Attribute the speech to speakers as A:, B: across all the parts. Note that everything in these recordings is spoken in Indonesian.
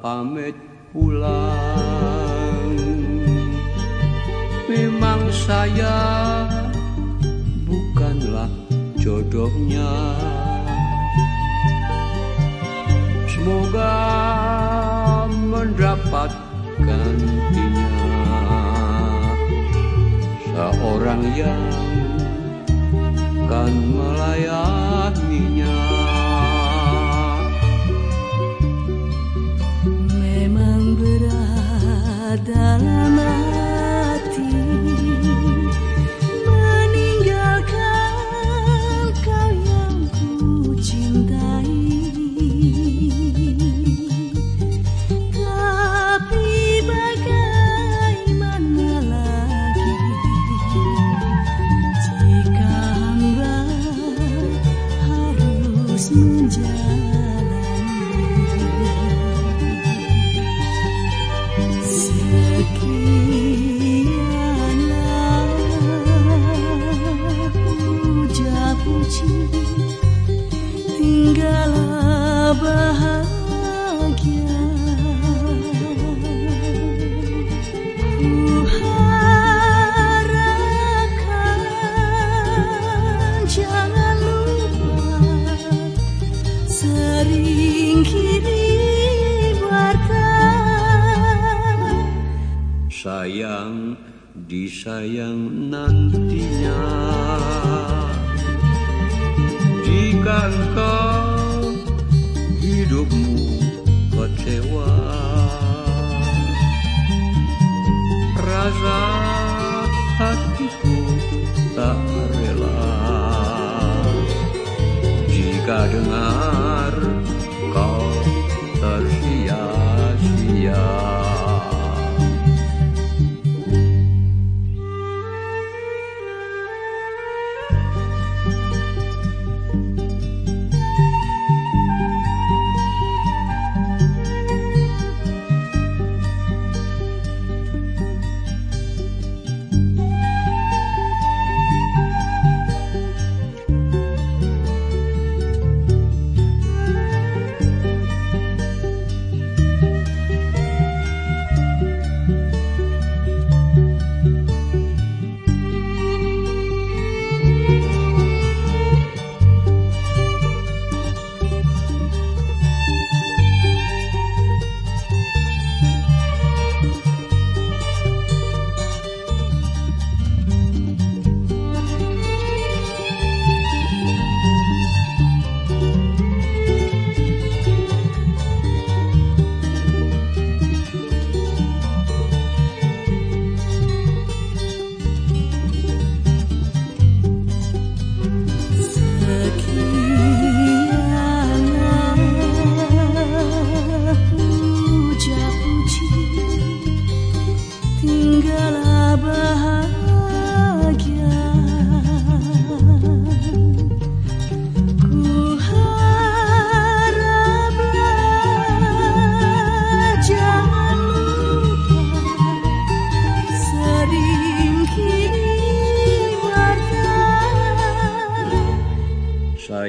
A: pamit pulang. Memang saya bukanlah jodohnya. Semoga mendapat gantinya Seorang yang kan melayaninya
B: 新疆。
A: Sayang disayang nantinya. Jika engkau hidupmu kecewa rasa hatiku tak rela. Jika dengar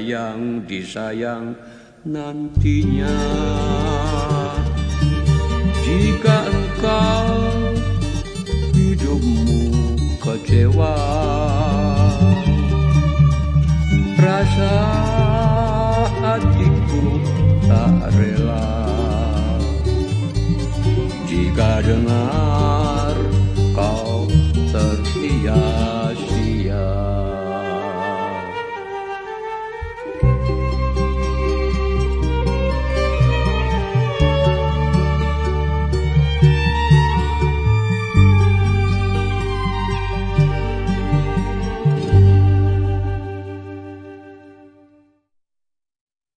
A: yang disayang nantinya. Jika engkau hidupmu kecewa Rasa hatiku tak rela. Jika dengar